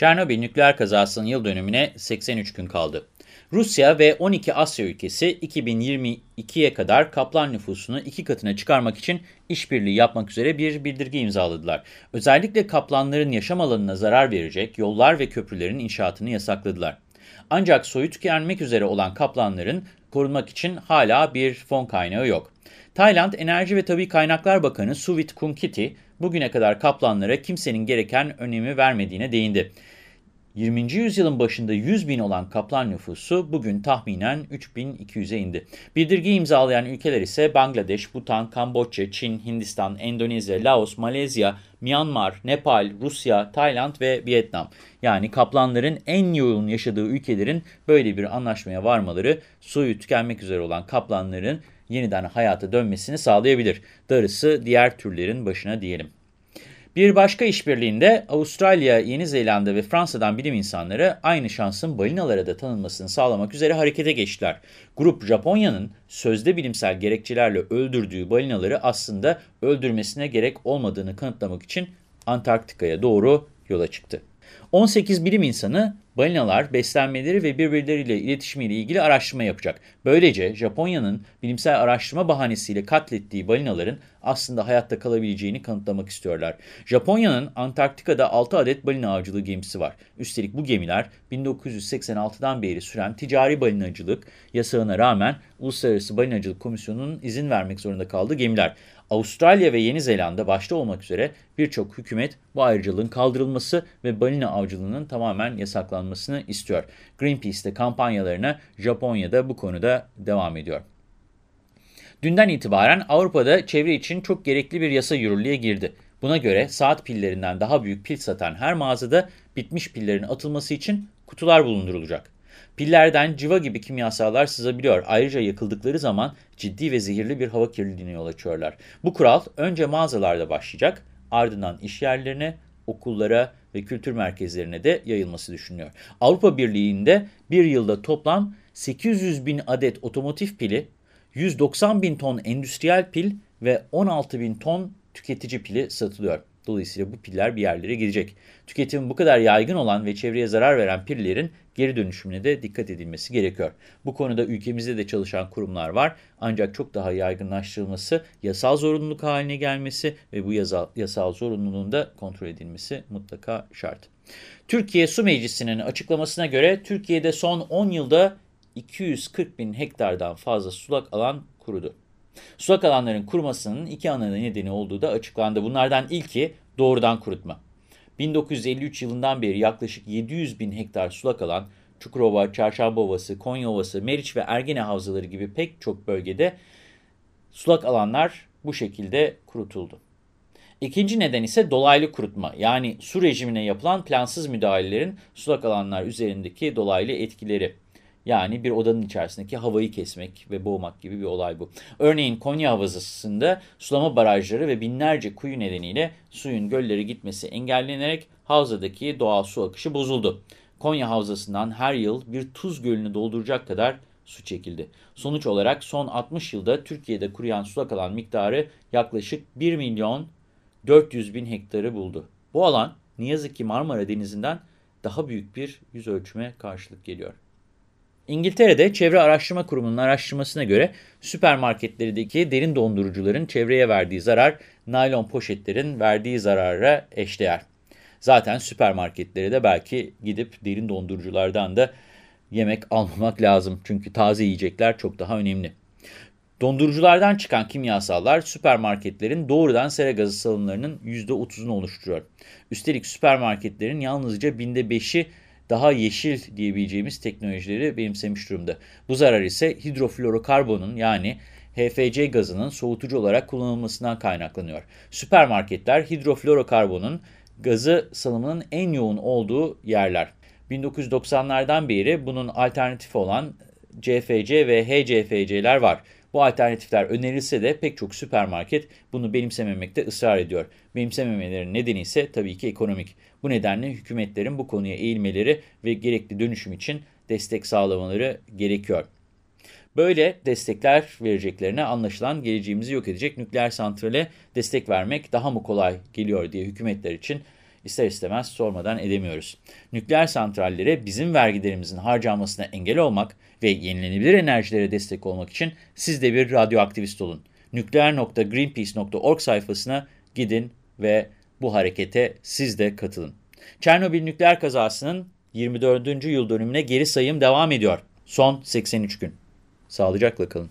Çernobil nükleer kazasının yıl dönümüne 83 gün kaldı. Rusya ve 12 Asya ülkesi 2022'ye kadar kaplan nüfusunu iki katına çıkarmak için işbirliği yapmak üzere bir bildirge imzaladılar. Özellikle kaplanların yaşam alanına zarar verecek yollar ve köprülerin inşaatını yasakladılar. Ancak soyu tükenmek üzere olan kaplanların korunmak için hala bir fon kaynağı yok. Tayland Enerji ve Tabi Kaynaklar Bakanı Suvit Kunkiti, bugüne kadar kaplanlara kimsenin gereken önemi vermediğine değindi. 20. yüzyılın başında 100 bin olan kaplan nüfusu bugün tahminen 3200'e indi. Bildirgeyi imzalayan ülkeler ise Bangladeş, Bhutan, Kamboçya, Çin, Hindistan, Endonezya, Laos, Malezya, Myanmar, Nepal, Rusya, Tayland ve Vietnam. Yani kaplanların en yoğun yaşadığı ülkelerin böyle bir anlaşmaya varmaları suyu tükenmek üzere olan kaplanların yeniden hayata dönmesini sağlayabilir. Darısı diğer türlerin başına diyelim. Bir başka işbirliğinde Avustralya, Yeni Zelanda ve Fransa'dan bilim insanları aynı şansın balinalara da tanınmasını sağlamak üzere harekete geçtiler. Grup Japonya'nın sözde bilimsel gerekçelerle öldürdüğü balinaları aslında öldürmesine gerek olmadığını kanıtlamak için Antarktika'ya doğru yola çıktı. 18 bilim insanı balinalar beslenmeleri ve birbirleriyle iletişimiyle ilgili araştırma yapacak. Böylece Japonya'nın bilimsel araştırma bahanesiyle katlettiği balinaların aslında hayatta kalabileceğini kanıtlamak istiyorlar. Japonya'nın Antarktika'da 6 adet balina avcılığı gemisi var. Üstelik bu gemiler 1986'dan beri süren ticari balinacılık yasağına rağmen Uluslararası Balinacılık Komisyonu'nun izin vermek zorunda kaldığı gemiler. Avustralya ve Yeni Zelanda başta olmak üzere birçok hükümet bu ayrıcalığın kaldırılması ve balina avcılığının tamamen yasaklanmasını istiyor. Greenpeace de kampanyalarına Japonya'da bu konuda devam ediyor. Dünden itibaren Avrupa'da çevre için çok gerekli bir yasa yürürlüğe girdi. Buna göre saat pillerinden daha büyük pil satan her mağazada bitmiş pillerin atılması için kutular bulundurulacak. Pillerden civa gibi kimyasallar sızabiliyor. Ayrıca yakıldıkları zaman ciddi ve zehirli bir hava kirliliğine yol açıyorlar. Bu kural önce mağazalarda başlayacak, ardından iş yerlerine, okullara ve kültür merkezlerine de yayılması düşünülüyor. Avrupa Birliği'nde bir yılda toplam 800 bin adet otomotiv pili, 190 bin ton endüstriyel pil ve 16 bin ton tüketici pili satılıyor. Dolayısıyla bu piller bir yerlere gidecek. Tüketimi bu kadar yaygın olan ve çevreye zarar veren pillerin geri dönüşümüne de dikkat edilmesi gerekiyor. Bu konuda ülkemizde de çalışan kurumlar var. Ancak çok daha yaygınlaştırılması, yasal zorunluluk haline gelmesi ve bu yasal, yasal zorunluluğun da kontrol edilmesi mutlaka şart. Türkiye Su Meclisi'nin açıklamasına göre Türkiye'de son 10 yılda 240 bin hektardan fazla sulak alan kurudu. Sulak alanların kurumasının iki ana nedeni olduğu da açıklandı. Bunlardan ilki doğrudan kurutma. 1953 yılından beri yaklaşık 700 bin hektar sulak alan Çukurova, Çarşamba Ovası, Konya Ovası, Meriç ve Ergene Havzaları gibi pek çok bölgede sulak alanlar bu şekilde kurutuldu. İkinci neden ise dolaylı kurutma yani su rejimine yapılan plansız müdahalelerin sulak alanlar üzerindeki dolaylı etkileri. Yani bir odanın içerisindeki havayı kesmek ve boğmak gibi bir olay bu. Örneğin Konya Havzası'nda sulama barajları ve binlerce kuyu nedeniyle suyun göllere gitmesi engellenerek havzadaki doğal su akışı bozuldu. Konya Havzası'ndan her yıl bir tuz gölünü dolduracak kadar su çekildi. Sonuç olarak son 60 yılda Türkiye'de kuruyan sulak alan miktarı yaklaşık 1 milyon 400 bin hektarı buldu. Bu alan ne yazık ki Marmara Denizi'nden daha büyük bir yüz ölçüme karşılık geliyor. İngiltere'de Çevre Araştırma Kurumu'nun araştırmasına göre süpermarketlerdeki derin dondurucuların çevreye verdiği zarar, naylon poşetlerin verdiği zarara eşdeğer. Zaten süpermarketlere de belki gidip derin donduruculardan da yemek almamak lazım. Çünkü taze yiyecekler çok daha önemli. Donduruculardan çıkan kimyasallar süpermarketlerin doğrudan sera gazı salımlarının %30'unu oluşturuyor. Üstelik süpermarketlerin yalnızca binde beşi daha yeşil diyebileceğimiz teknolojileri benimsemiş durumda. Bu zarar ise hidroflorokarbonun yani HFC gazının soğutucu olarak kullanılmasından kaynaklanıyor. Süpermarketler hidroflorokarbonun gazı salımının en yoğun olduğu yerler. 1990'lardan beri bunun alternatifi olan CFC ve HCFC'ler var. Bu alternatifler önerilse de pek çok süpermarket bunu benimsememekte ısrar ediyor. Benimsememelerinin nedeni ise tabii ki ekonomik. Bu nedenle hükümetlerin bu konuya eğilmeleri ve gerekli dönüşüm için destek sağlamaları gerekiyor. Böyle destekler vereceklerine anlaşılan geleceğimizi yok edecek nükleer santrale destek vermek daha mı kolay geliyor diye hükümetler için ister istemez sormadan edemiyoruz. Nükleer santrallere bizim vergilerimizin harcanmasına engel olmak ve yenilenebilir enerjilere destek olmak için siz de bir radyoaktivist olun. Nükleer.greenpeace.org sayfasına gidin ve bu harekete siz de katılın. Çernobil nükleer kazasının 24. yıl dönümüne geri sayım devam ediyor. Son 83 gün. Sağlıcakla kalın.